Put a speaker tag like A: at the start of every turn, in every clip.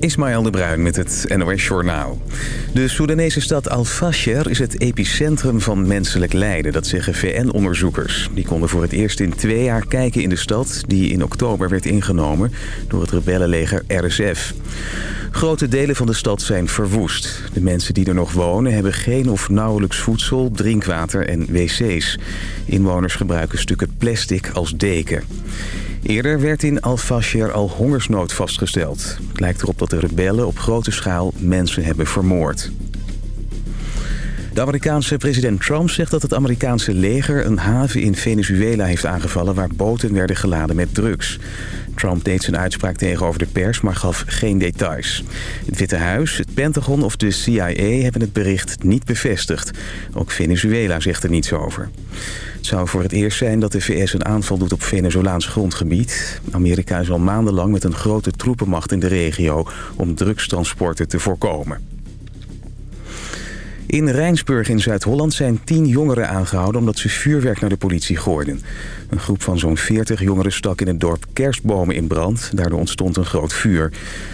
A: Ismaël de Bruin met het NOS Journaal. De Soedanese stad Al-Fasher is het epicentrum van menselijk lijden, dat zeggen VN-onderzoekers. Die konden voor het eerst in twee jaar kijken in de stad, die in oktober werd ingenomen door het rebellenleger RSF. Grote delen van de stad zijn verwoest. De mensen die er nog wonen hebben geen of nauwelijks voedsel, drinkwater en wc's. Inwoners gebruiken stukken plastic als deken. Eerder werd in Al-Fashir al hongersnood vastgesteld. Het lijkt erop dat de rebellen op grote schaal mensen hebben vermoord. De Amerikaanse president Trump zegt dat het Amerikaanse leger een haven in Venezuela heeft aangevallen... waar boten werden geladen met drugs. Trump deed zijn uitspraak tegenover de pers, maar gaf geen details. Het Witte Huis, het Pentagon of de CIA hebben het bericht niet bevestigd. Ook Venezuela zegt er niets over. Het zou voor het eerst zijn dat de VS een aanval doet op Venezolaans grondgebied. Amerika is al maandenlang met een grote troepenmacht in de regio om drugstransporten te voorkomen. In Rijnsburg in Zuid-Holland zijn tien jongeren aangehouden omdat ze vuurwerk naar de politie gooiden. Een groep van zo'n 40 jongeren stak in het dorp kerstbomen in brand. Daardoor ontstond een groot vuur.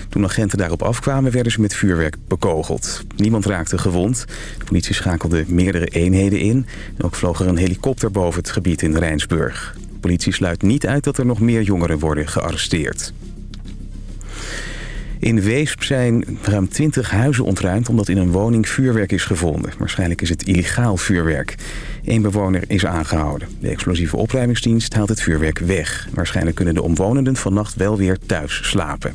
A: Toen agenten daarop afkwamen werden ze met vuurwerk bekogeld. Niemand raakte gewond. De politie schakelde meerdere eenheden in. En ook vloog er een helikopter boven het gebied in Rijnsburg. De politie sluit niet uit dat er nog meer jongeren worden gearresteerd. In Weesp zijn ruim 20 huizen ontruimd omdat in een woning vuurwerk is gevonden. Waarschijnlijk is het illegaal vuurwerk. Eén bewoner is aangehouden. De explosieve opruimingsdienst haalt het vuurwerk weg. Waarschijnlijk kunnen de omwonenden vannacht wel weer thuis slapen.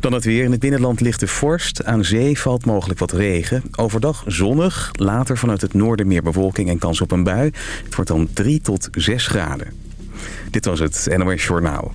A: Dan het weer. In het binnenland ligt de vorst. Aan zee valt mogelijk wat regen. Overdag zonnig. Later vanuit het noorden meer bewolking en kans op een bui. Het wordt dan 3 tot 6 graden. Dit was het NOS Journaal.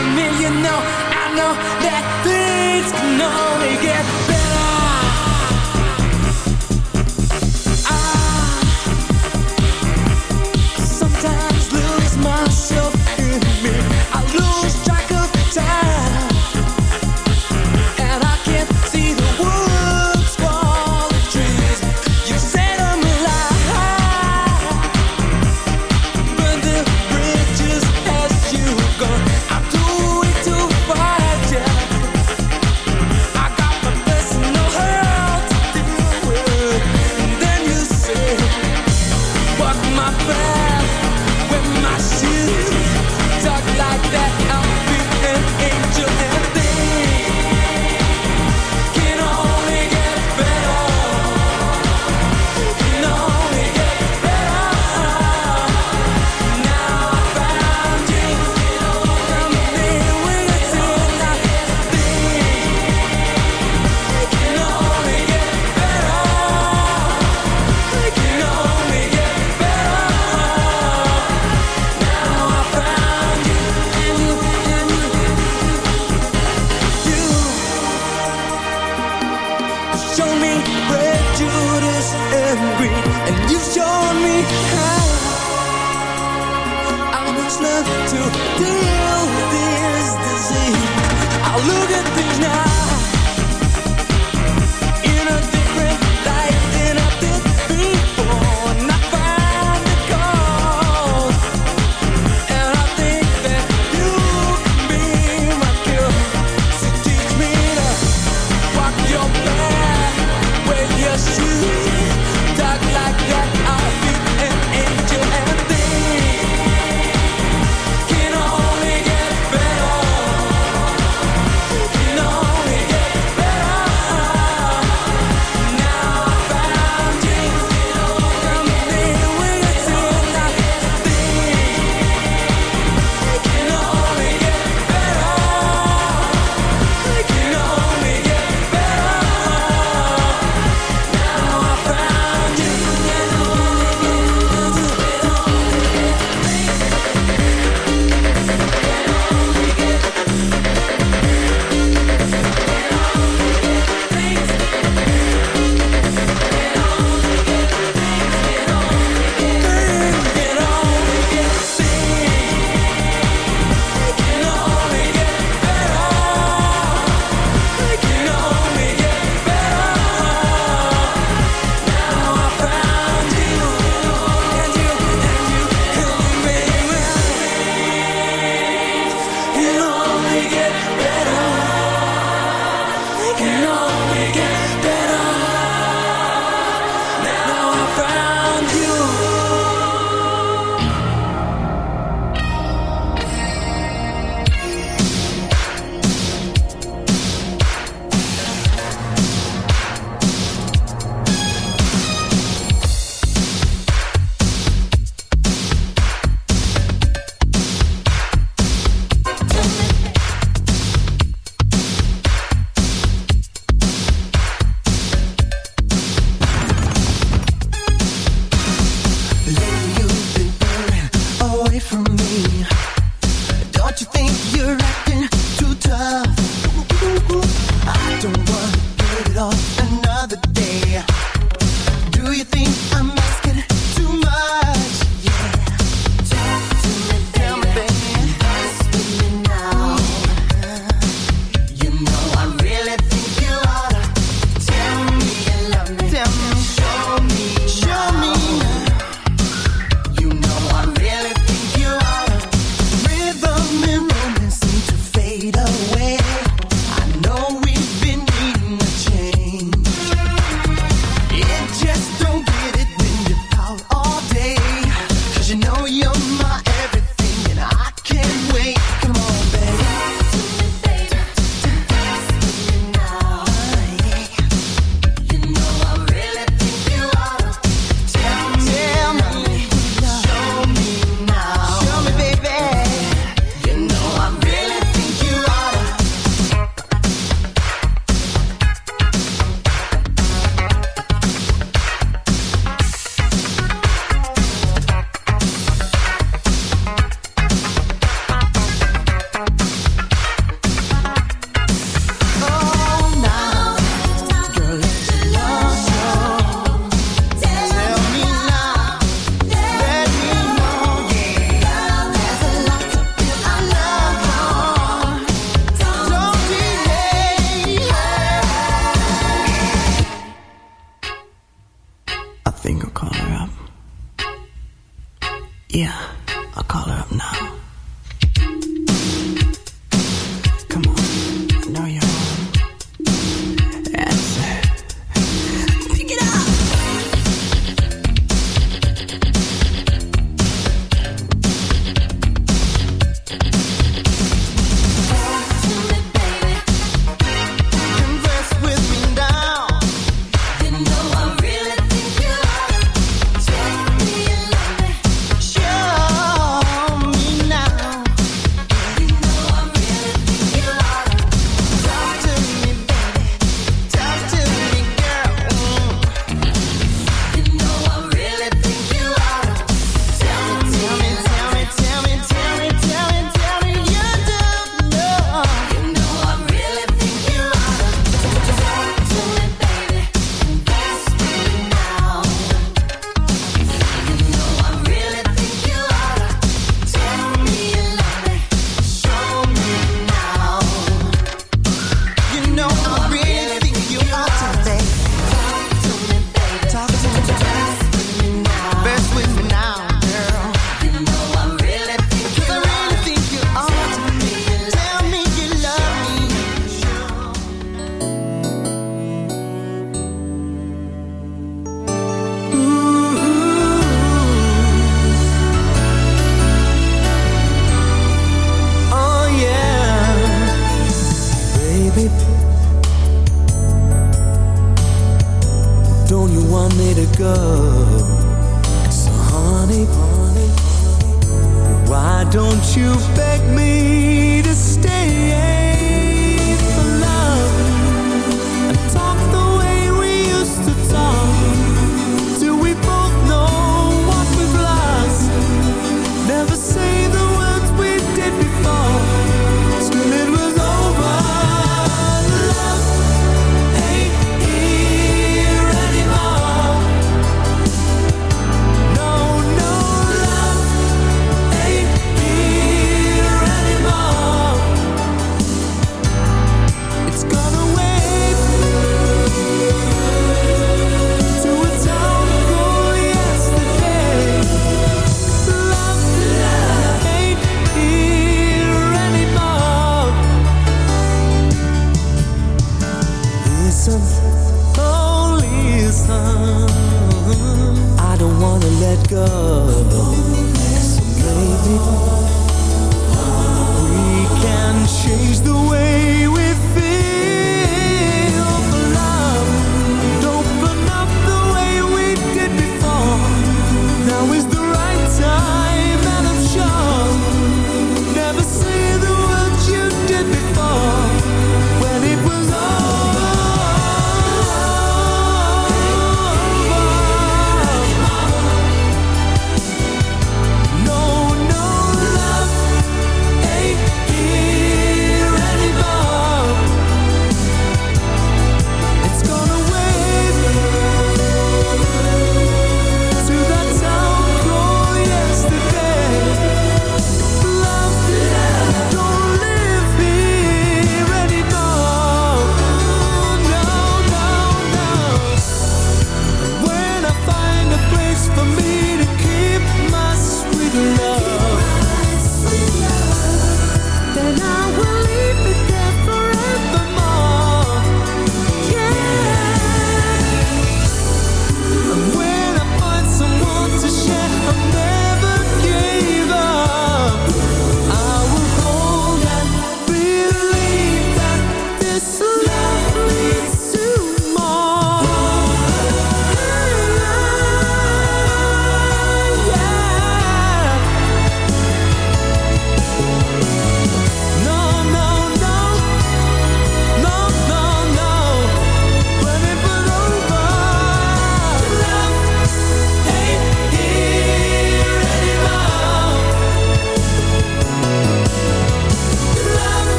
B: from me, you know I know that things can only get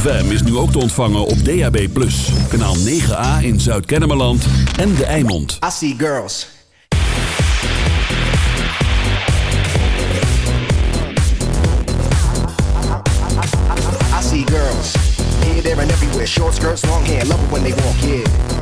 C: ZFM is nu ook te ontvangen op DAB+. Kanaal 9A in Zuid-Kennemerland en De Eimond.
D: I see girls. I see girls. Here, there and everywhere. Short skirts, long hair. Love it when they walk, yeah.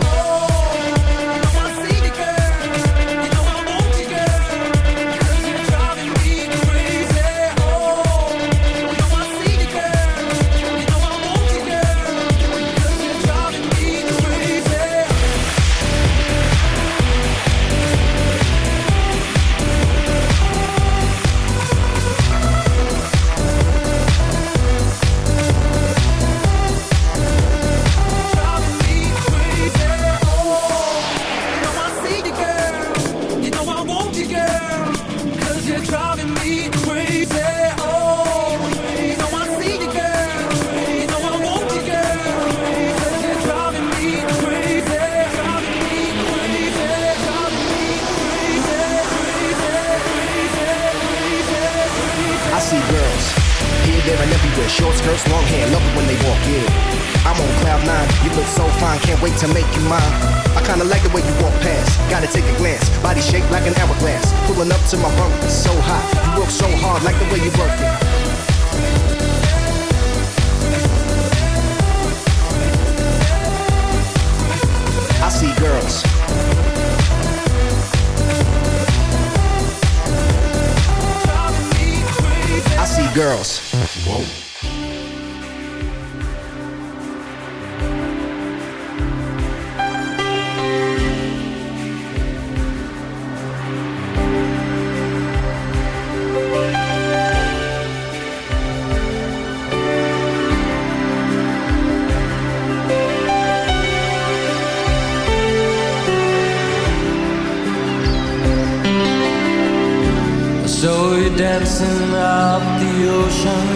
B: dancing up the ocean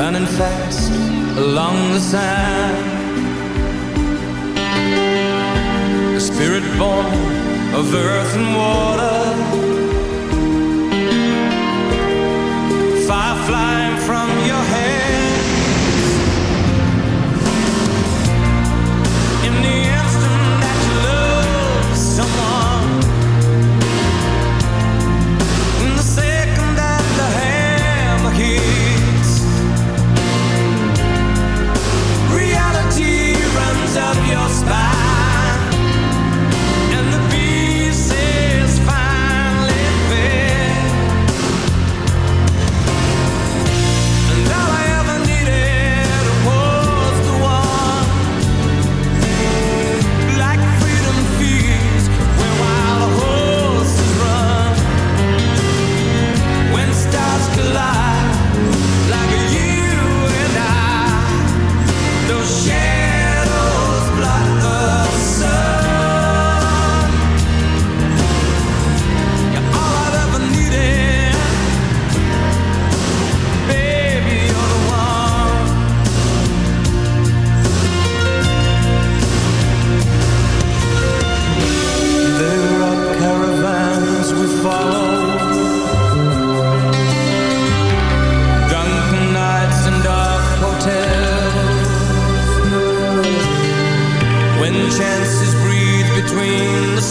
B: Running fast along the sand A spirit born of earth and water Fire flying from your head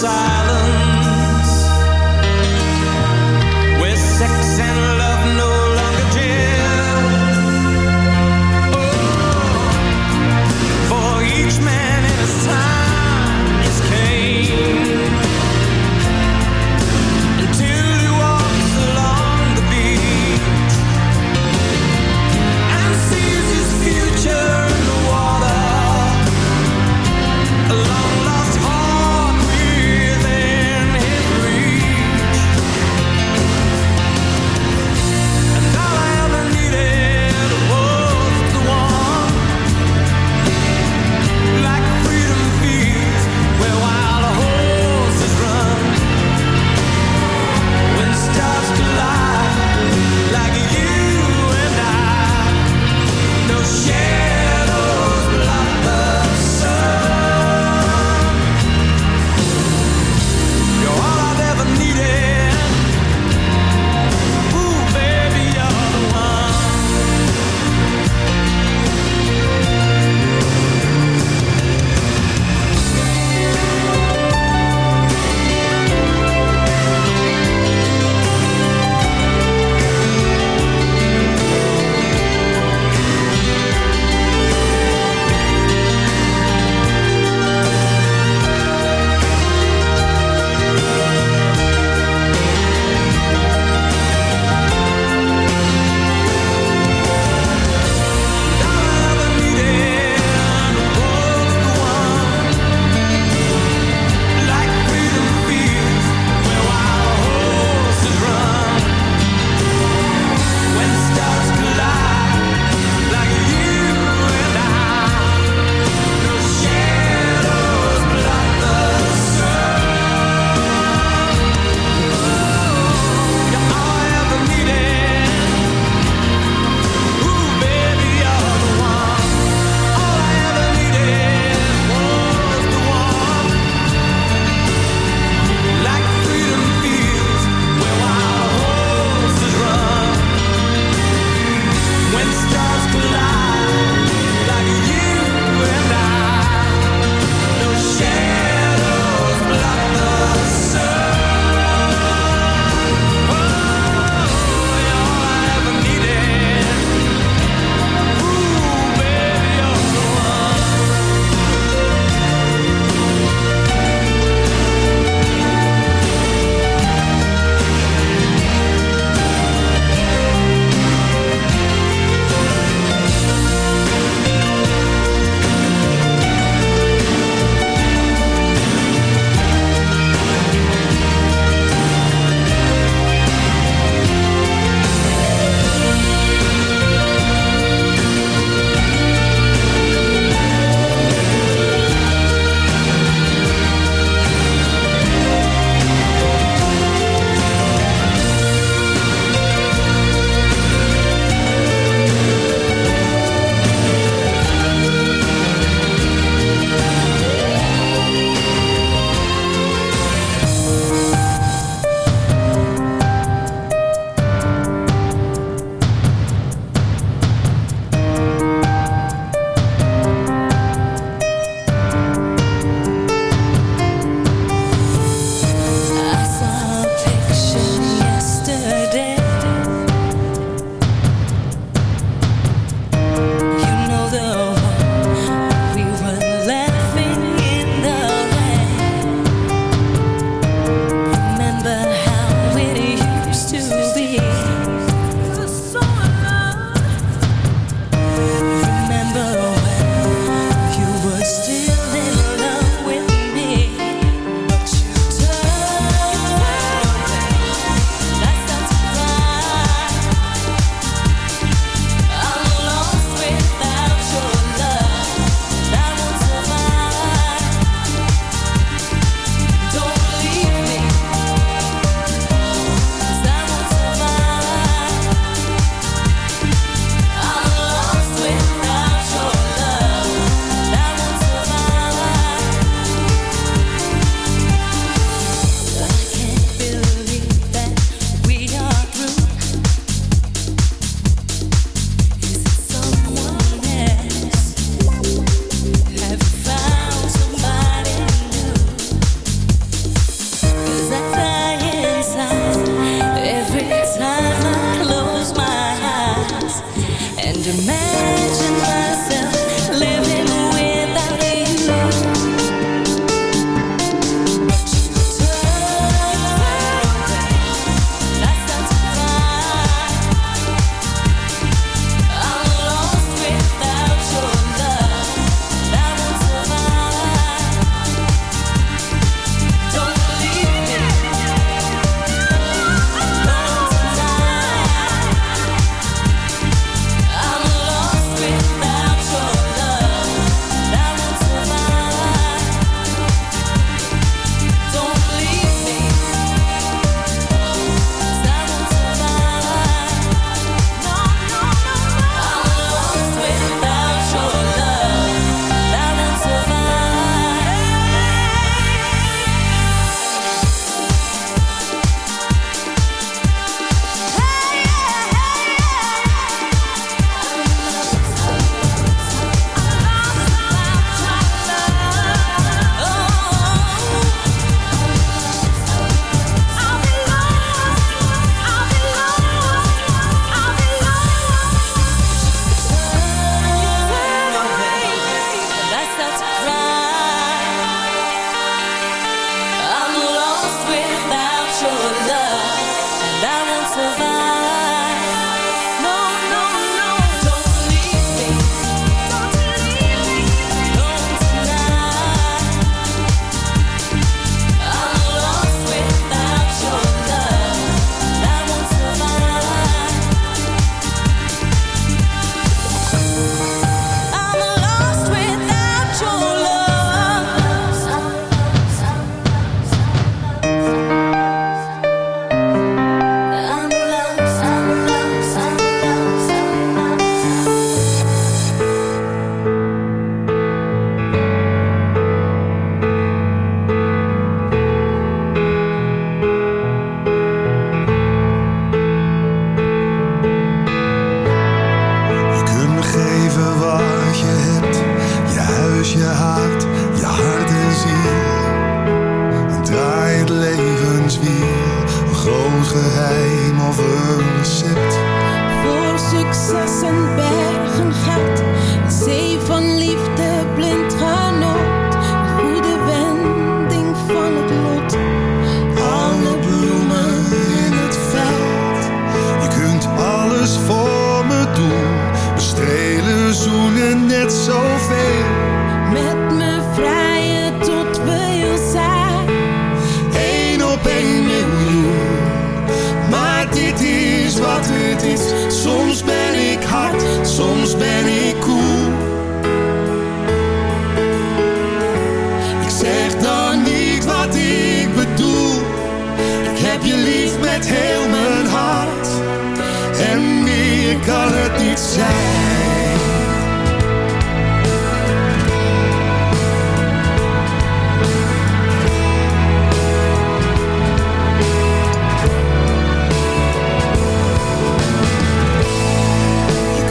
B: side
E: geheim of een recept Je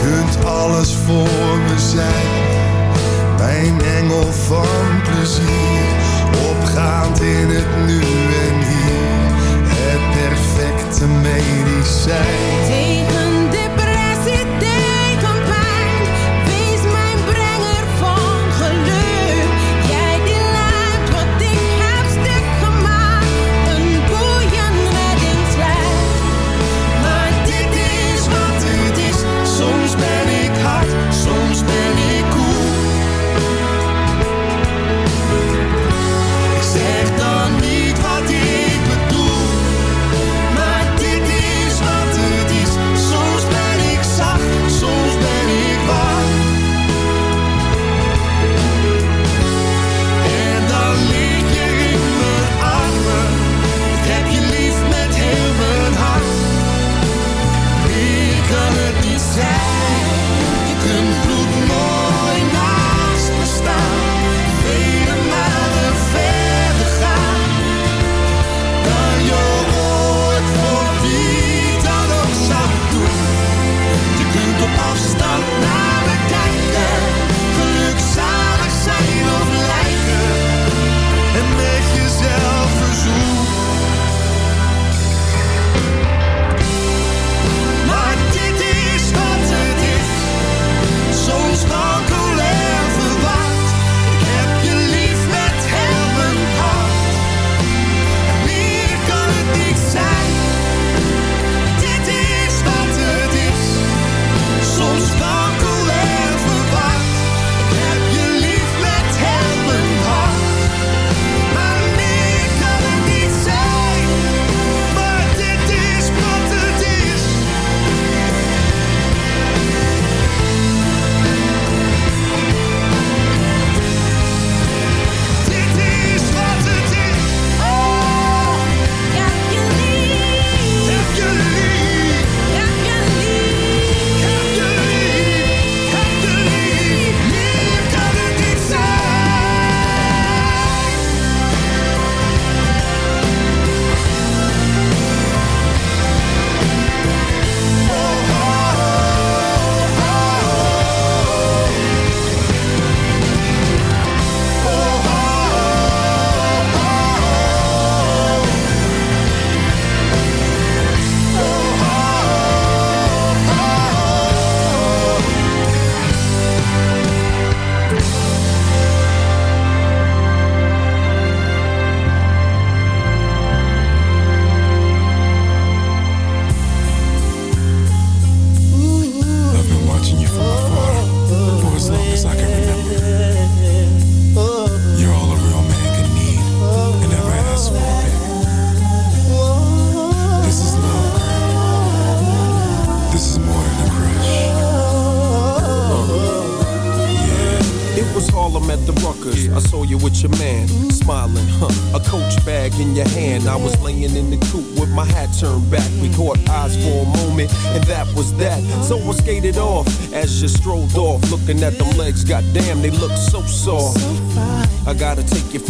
E: kunt alles voor me
B: zijn,
E: mijn engel van plezier. Opgaand in het nu en hier, het perfecte medicijn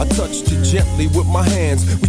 F: I touched you gently with my hands. We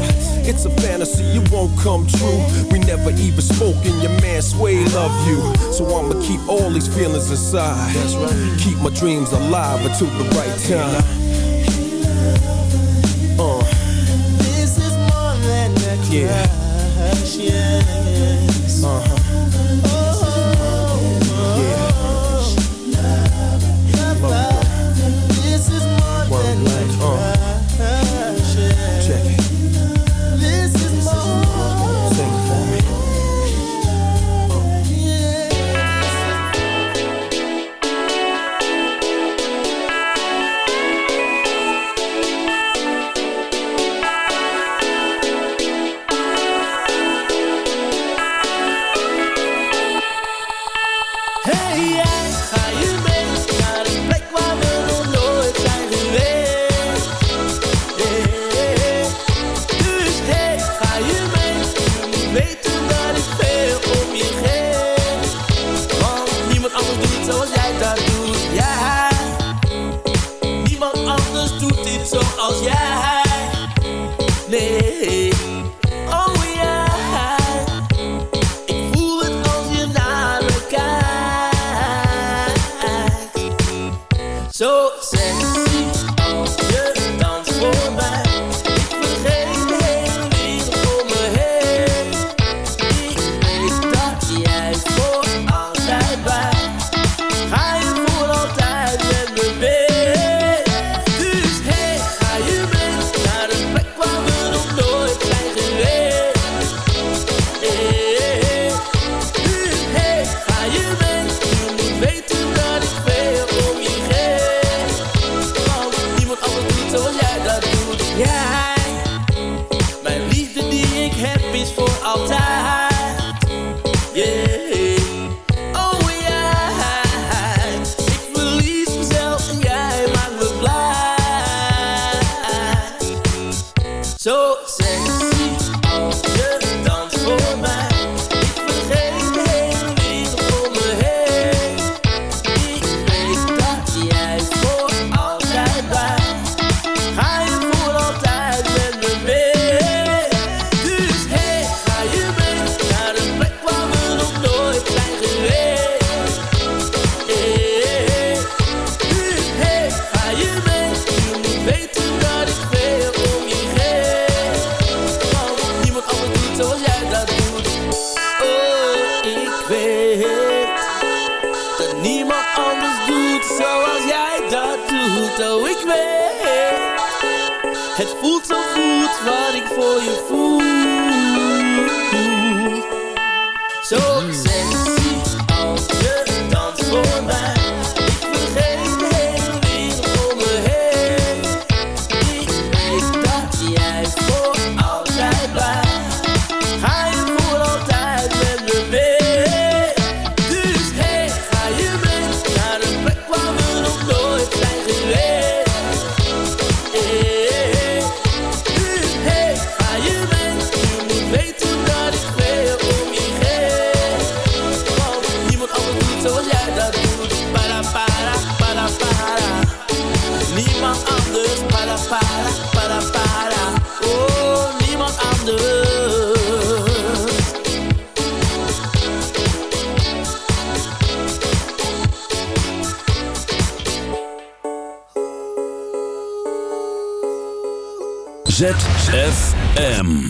F: it's a fantasy, it won't come true. We never even spoke, and your man Sway love you. So I'ma keep all these feelings inside. Keep my dreams alive until the right time.
C: ZFM.